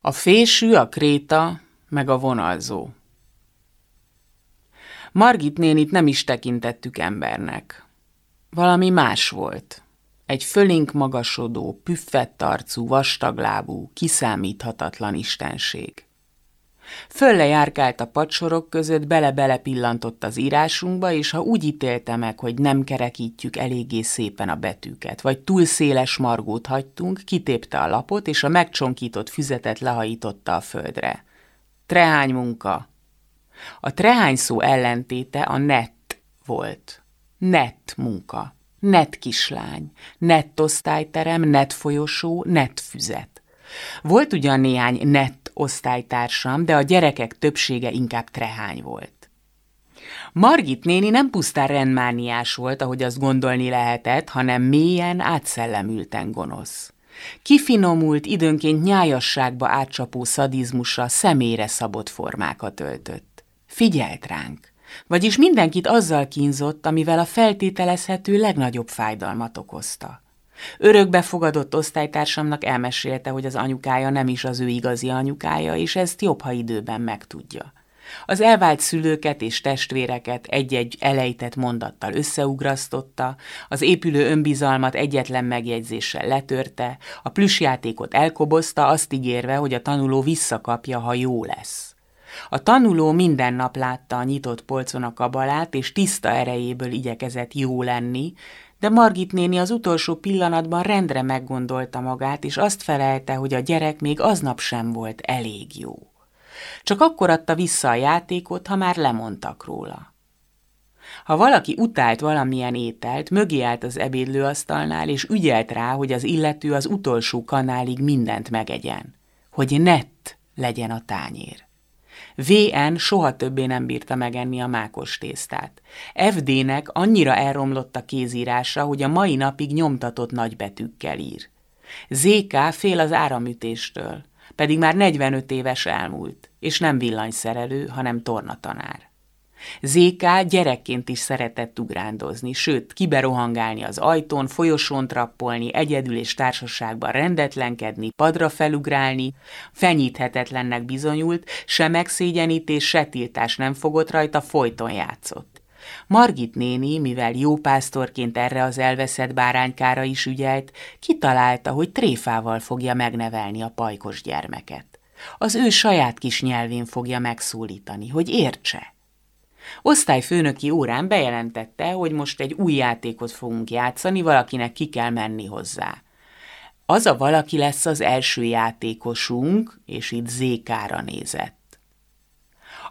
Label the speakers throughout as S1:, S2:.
S1: A fésű, a kréta, meg a vonalzó. Margit nénit nem is tekintettük embernek. Valami más volt. Egy fölénk magasodó, püffett arcú, vastaglábú, kiszámíthatatlan istenség. Fölle járkált a padsorok között, bele-bele pillantott az írásunkba, és ha úgy ítélte meg, hogy nem kerekítjük eléggé szépen a betűket, vagy túl széles margót hagytunk, kitépte a lapot, és a megcsonkított füzetet lehajította a földre. Trehány munka. A trehány szó ellentéte a net volt. Net munka. Net kislány, net osztályterem, net folyosó, net füzet. Volt ugyan néhány net osztálytársam, de a gyerekek többsége inkább trehány volt. Margit néni nem pusztán rendmániás volt, ahogy azt gondolni lehetett, hanem mélyen átszellemülten gonosz. Kifinomult, időnként nyájasságba átcsapó szadizmusra személyre szabott formákat öltött. Figyelt ránk, vagyis mindenkit azzal kínzott, amivel a feltételezhető legnagyobb fájdalmat okozta. Örökbefogadott osztálytársamnak elmesélte, hogy az anyukája nem is az ő igazi anyukája, és ezt jobb, ha időben megtudja. Az elvált szülőket és testvéreket egy-egy elejtett mondattal összeugrasztotta, az épülő önbizalmat egyetlen megjegyzéssel letörte, a plüssjátékot elkobozta, azt ígérve, hogy a tanuló visszakapja, ha jó lesz. A tanuló minden nap látta a nyitott polcon a kabalát, és tiszta erejéből igyekezett jó lenni, de Margit néni az utolsó pillanatban rendre meggondolta magát, és azt felelte, hogy a gyerek még aznap sem volt elég jó. Csak akkor adta vissza a játékot, ha már lemondtak róla. Ha valaki utált valamilyen ételt, mögé állt az ebédlőasztalnál, és ügyelt rá, hogy az illető az utolsó kanálig mindent megegyen, hogy nett legyen a tányér. VN soha többé nem bírta megenni a mákos tésztát. FD-nek annyira elromlott a kézírása, hogy a mai napig nyomtatott nagybetűkkel ír. ZK fél az áramütéstől, pedig már 45 éves elmúlt, és nem villanyszerelő, hanem tornatanár. ZK gyerekként is szeretett ugrándozni, sőt, kiberohangálni az ajtón, folyosón trappolni, egyedül és társaságban rendetlenkedni, padra felugrálni, fenyíthetetlennek bizonyult, se megszégyenítés, se tiltás nem fogott rajta, folyton játszott. Margit néni, mivel jó pásztorként erre az elveszett báránykára is ügyelt, kitalálta, hogy tréfával fogja megnevelni a pajkos gyermeket. Az ő saját kis nyelvén fogja megszólítani, hogy értse. Osztályfőnöki órán bejelentette, hogy most egy új játékot fogunk játszani, valakinek ki kell menni hozzá. Az a valaki lesz az első játékosunk, és itt Zékára nézett.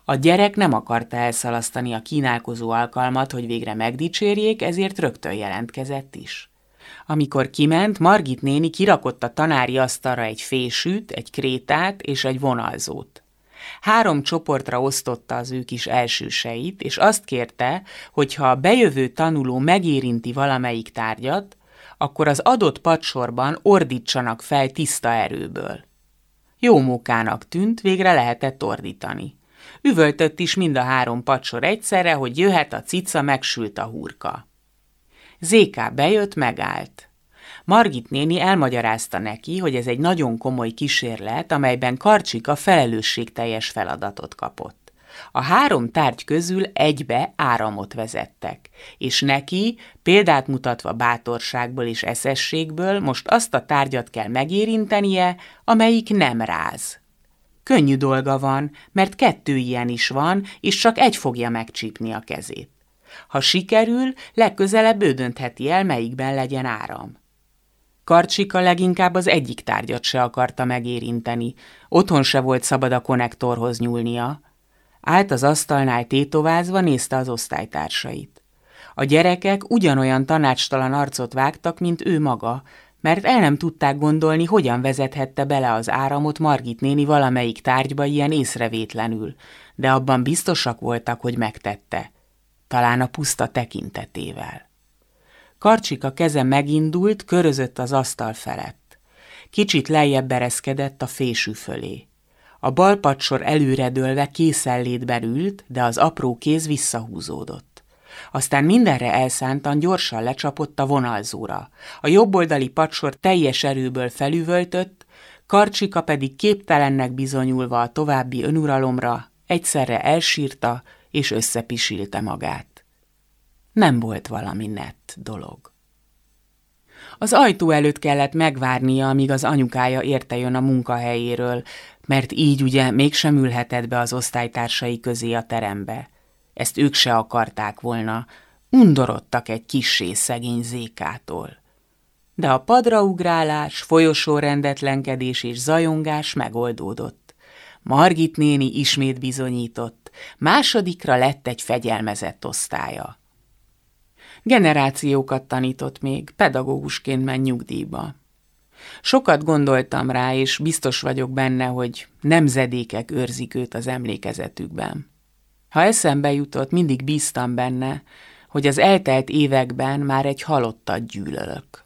S1: A gyerek nem akarta elszalasztani a kínálkozó alkalmat, hogy végre megdicsérjék, ezért rögtön jelentkezett is. Amikor kiment, Margit néni kirakott a tanári asztalra egy fésűt, egy krétát és egy vonalzót. Három csoportra osztotta az ő kis elsőseit, és azt kérte, hogy ha a bejövő tanuló megérinti valamelyik tárgyat, akkor az adott padsorban ordítsanak fel tiszta erőből. Jó mókának tűnt, végre lehetett ordítani. Üvöltött is mind a három padsor egyszerre, hogy jöhet a cica, megsült a hurka. Zéká bejött, megállt. Margit néni elmagyarázta neki, hogy ez egy nagyon komoly kísérlet, amelyben Karcsika felelősségteljes feladatot kapott. A három tárgy közül egybe áramot vezettek, és neki, példát mutatva bátorságból és eszességből, most azt a tárgyat kell megérintenie, amelyik nem ráz. Könnyű dolga van, mert kettő ilyen is van, és csak egy fogja megcsípni a kezét. Ha sikerül, legközelebb ő döntheti el, melyikben legyen áram. Karcsika leginkább az egyik tárgyat se akarta megérinteni. Otthon se volt szabad a konnektorhoz nyúlnia. Állt az asztalnál tétovázva, nézte az osztálytársait. A gyerekek ugyanolyan tanácstalan arcot vágtak, mint ő maga, mert el nem tudták gondolni, hogyan vezethette bele az áramot Margit néni valamelyik tárgyba ilyen észrevétlenül, de abban biztosak voltak, hogy megtette. Talán a puszta tekintetével. Karcsika keze megindult, körözött az asztal felett. Kicsit lejjebb ereszkedett a fésű fölé. A bal padsor előredőlve készellétben ült, de az apró kéz visszahúzódott. Aztán mindenre elszántan gyorsan lecsapott a vonalzóra. A jobboldali padsor teljes erőből felüvöltött, Karcsika pedig képtelennek bizonyulva a további önuralomra, egyszerre elsírta és összepisilte magát. Nem volt valami nett dolog. Az ajtó előtt kellett megvárnia, amíg az anyukája érte jön a munkahelyéről, mert így ugye mégsem ülhetett be az osztálytársai közé a terembe. Ezt ők se akarták volna, undorodtak egy kissé szegény zékától. De a padraugrálás, folyosó rendetlenkedés és zajongás megoldódott. Margit néni ismét bizonyított, másodikra lett egy fegyelmezett osztálya. Generációkat tanított még, pedagógusként ment nyugdíjba. Sokat gondoltam rá, és biztos vagyok benne, hogy nemzedékek őrzik őt az emlékezetükben. Ha eszembe jutott, mindig bíztam benne, hogy az eltelt években már egy halottat gyűlölök.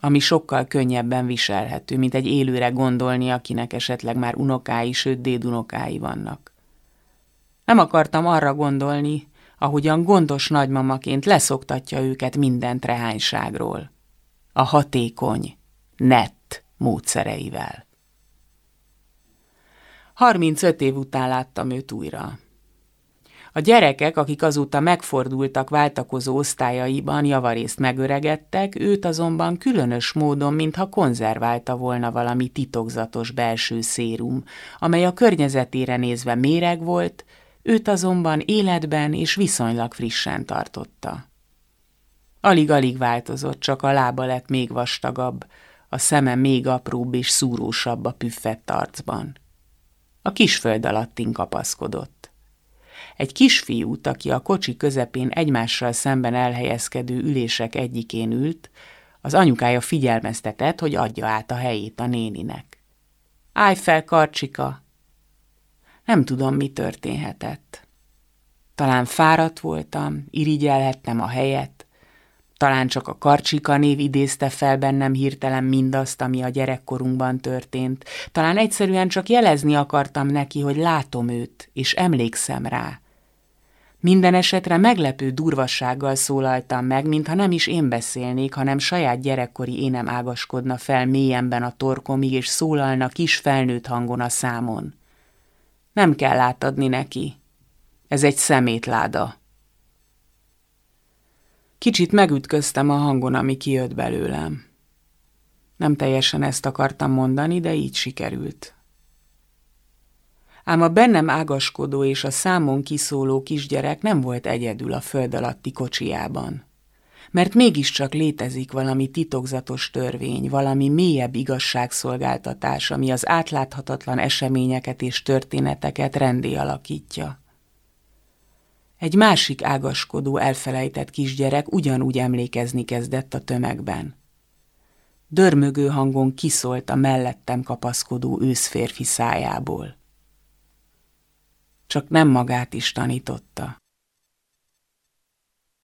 S1: Ami sokkal könnyebben viselhető, mint egy élőre gondolni, akinek esetleg már unokái, sőt dédunokái vannak. Nem akartam arra gondolni, ahogyan gondos nagymamaként leszoktatja őket minden trehányságról. A hatékony, nett módszereivel. 35 év után láttam őt újra. A gyerekek, akik azóta megfordultak váltakozó osztályaiban, javarészt megöregedtek, őt azonban különös módon, mintha konzerválta volna valami titokzatos belső szérum, amely a környezetére nézve méreg volt, őt azonban életben és viszonylag frissen tartotta. Alig-alig változott, csak a lába lett még vastagabb, a szeme még apróbb és szúrósabb a püffett arcban. A kisföld alattin kapaszkodott. Egy kisfiút, aki a kocsi közepén egymással szemben elhelyezkedő ülések egyikén ült, az anyukája figyelmeztetett, hogy adja át a helyét a néninek. Állj fel, karcsika! Nem tudom, mi történhetett. Talán fáradt voltam, irigyelhettem a helyet, talán csak a Karcsika név idézte fel bennem hirtelen mindazt, ami a gyerekkorunkban történt. Talán egyszerűen csak jelezni akartam neki, hogy látom őt, és emlékszem rá. Minden esetre meglepő durvassággal szólaltam meg, mintha nem is én beszélnék, hanem saját gyerekkori énem ágaskodna fel mélyenben a torkomig, és szólalna kis felnőtt hangon a számon. Nem kell átadni neki. Ez egy szemétláda. Kicsit megütköztem a hangon, ami kijött belőlem. Nem teljesen ezt akartam mondani, de így sikerült. Ám a bennem ágaskodó és a számon kiszóló kisgyerek nem volt egyedül a föld alatti kocsiában. Mert mégiscsak létezik valami titokzatos törvény, valami mélyebb igazságszolgáltatás, ami az átláthatatlan eseményeket és történeteket rendé alakítja. Egy másik ágaskodó, elfelejtett kisgyerek ugyanúgy emlékezni kezdett a tömegben. Dörmögő hangon kiszólt a mellettem kapaszkodó őszférfi szájából. Csak nem magát is tanította.